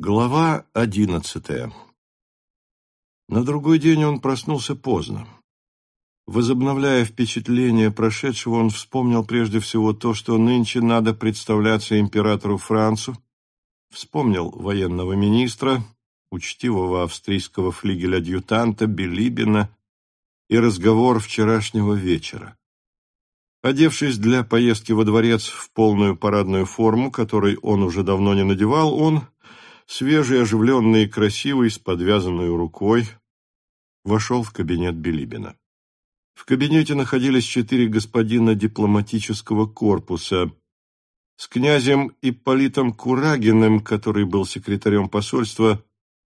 Глава одиннадцатая На другой день он проснулся поздно. Возобновляя впечатление прошедшего, он вспомнил прежде всего то, что нынче надо представляться императору Францу, вспомнил военного министра, учтивого австрийского флигеля-адъютанта Билибина и разговор вчерашнего вечера. Одевшись для поездки во дворец в полную парадную форму, которой он уже давно не надевал, он свежий, оживленный и красивый, с подвязанной рукой, вошел в кабинет Билибина. В кабинете находились четыре господина дипломатического корпуса. С князем Ипполитом Курагиным, который был секретарем посольства,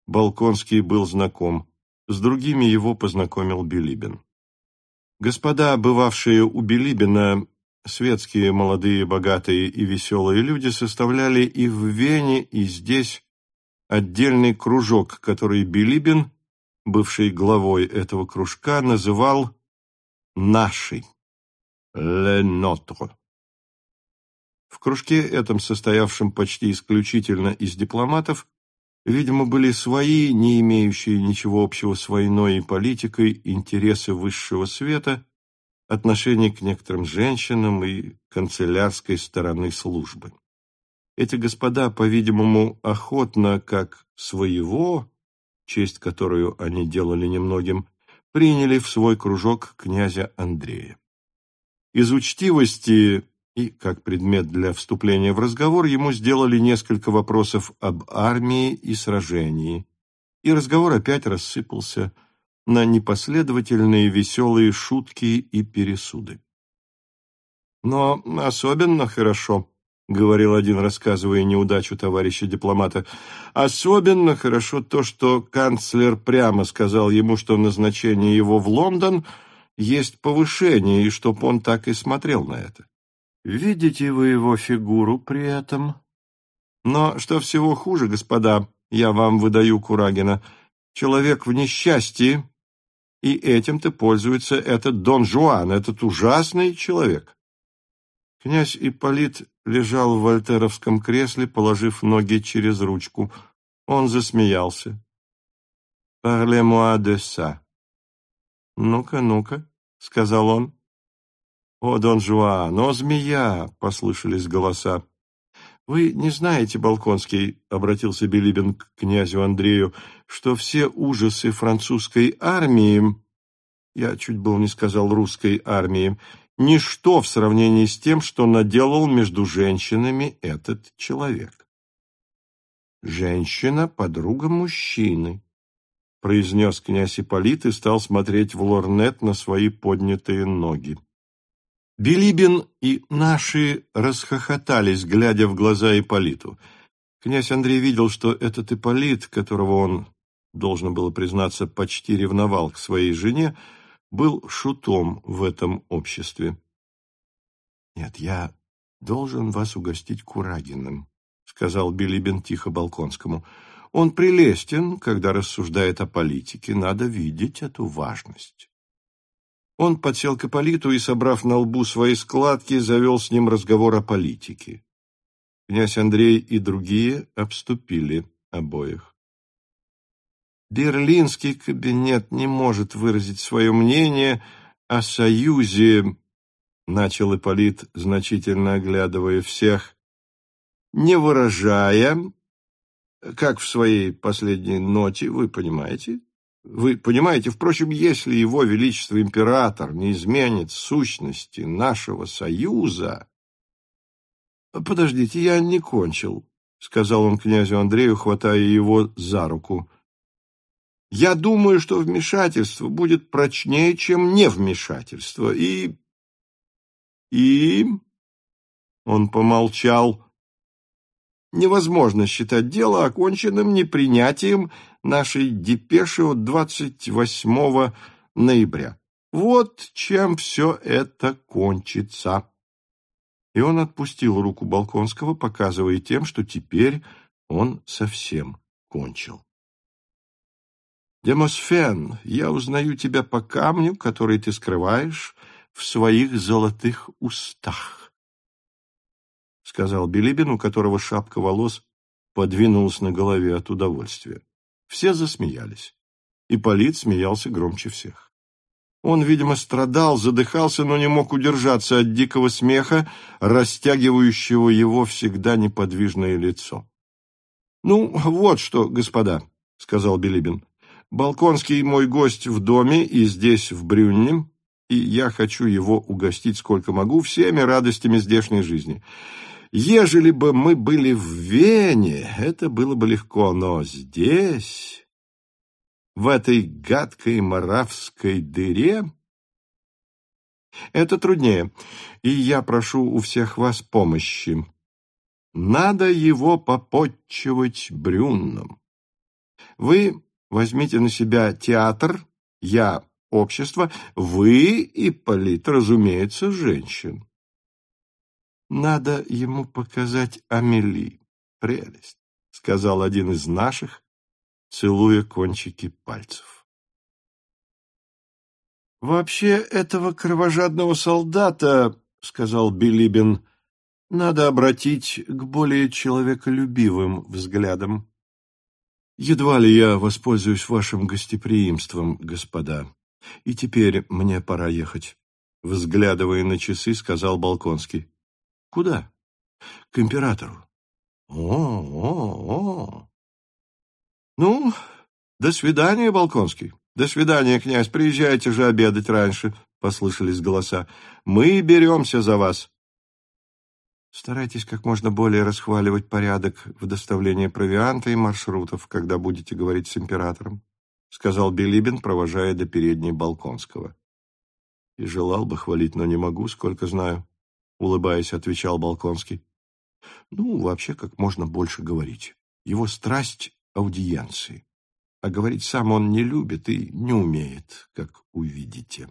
Балконский был знаком. С другими его познакомил Билибин. Господа, бывавшие у Билибина, светские, молодые, богатые и веселые люди, составляли и в Вене, и здесь отдельный кружок, который Билибин, бывший главой этого кружка, называл «нашей» «le notre». В кружке этом, состоявшем почти исключительно из дипломатов, видимо, были свои, не имеющие ничего общего с войной и политикой, интересы высшего света, отношение к некоторым женщинам и канцелярской стороны службы. Эти господа, по-видимому, охотно, как своего, честь которую они делали немногим, приняли в свой кружок князя Андрея. Из учтивости и, как предмет для вступления в разговор, ему сделали несколько вопросов об армии и сражении, и разговор опять рассыпался на непоследовательные веселые шутки и пересуды. Но особенно хорошо — говорил один, рассказывая неудачу товарища дипломата. «Особенно хорошо то, что канцлер прямо сказал ему, что назначение его в Лондон есть повышение, и чтоб он так и смотрел на это. Видите вы его фигуру при этом? Но что всего хуже, господа, я вам выдаю Курагина, человек в несчастье, и этим-то пользуется этот Дон Жуан, этот ужасный человек». Князь Ипполит лежал в вольтеровском кресле, положив ноги через ручку. Он засмеялся. «Parlez-moi de ça». «Ну-ка, ну-ка», — сказал он. «О, Дон Жуан, о, змея!» — послышались голоса. «Вы не знаете, Балконский, — обратился Билибин к князю Андрею, — что все ужасы французской армии, я чуть было не сказал русской армии, — ничто в сравнении с тем, что наделал между женщинами этот человек. «Женщина — подруга мужчины», — произнес князь Ипполит и стал смотреть в лорнет на свои поднятые ноги. Билибин и наши расхохотались, глядя в глаза Ипполиту. Князь Андрей видел, что этот Ипполит, которого он, должно было признаться, почти ревновал к своей жене, — был шутом в этом обществе. «Нет, я должен вас угостить Курагиным», — сказал Билибин тихо Балконскому. «Он прелестен, когда рассуждает о политике. Надо видеть эту важность». Он подсел к Ипполиту и, собрав на лбу свои складки, завел с ним разговор о политике. Князь Андрей и другие обступили обоих. Берлинский кабинет не может выразить свое мнение о союзе, начал Ипполит, значительно оглядывая всех, не выражая, как в своей последней ноте, вы понимаете? Вы понимаете, впрочем, если его величество император не изменит сущности нашего союза... Подождите, я не кончил, — сказал он князю Андрею, хватая его за руку. Я думаю, что вмешательство будет прочнее, чем невмешательство. И... И... Он помолчал. Невозможно считать дело оконченным непринятием нашей депеши от 28 ноября. Вот чем все это кончится. И он отпустил руку Балконского, показывая тем, что теперь он совсем кончил. Демосфен, я узнаю тебя по камню, который ты скрываешь в своих золотых устах, — сказал Билибин, у которого шапка волос подвинулась на голове от удовольствия. Все засмеялись. И Полит смеялся громче всех. Он, видимо, страдал, задыхался, но не мог удержаться от дикого смеха, растягивающего его всегда неподвижное лицо. «Ну, вот что, господа», — сказал Билибин. «Балконский мой гость в доме и здесь, в Брюнне, и я хочу его угостить сколько могу всеми радостями здешней жизни. Ежели бы мы были в Вене, это было бы легко, но здесь, в этой гадкой маравской дыре, это труднее, и я прошу у всех вас помощи. Надо его попотчевать брюнном. Вы возьмите на себя театр, я общество, вы, и Ипполит, разумеется, женщин. Надо ему показать Амели. Прелесть, сказал один из наших, целуя кончики пальцев. Вообще этого кровожадного солдата, сказал Билибин, надо обратить к более человеколюбивым взглядам. Едва ли я воспользуюсь вашим гостеприимством, господа. И теперь мне пора ехать. Взглядывая на часы, сказал Балконский. Куда? К императору. О, о, о. Ну, до свидания, Балконский. До свидания, князь. Приезжайте же обедать раньше, послышались голоса. Мы беремся за вас. Старайтесь как можно более расхваливать порядок в доставлении провианта и маршрутов, когда будете говорить с императором, сказал Билибин, провожая до передней Балконского. И желал бы хвалить, но не могу, сколько знаю, улыбаясь, отвечал Балконский. Ну, вообще, как можно больше говорить. Его страсть — аудиенции. А говорить сам он не любит и не умеет, как увидите.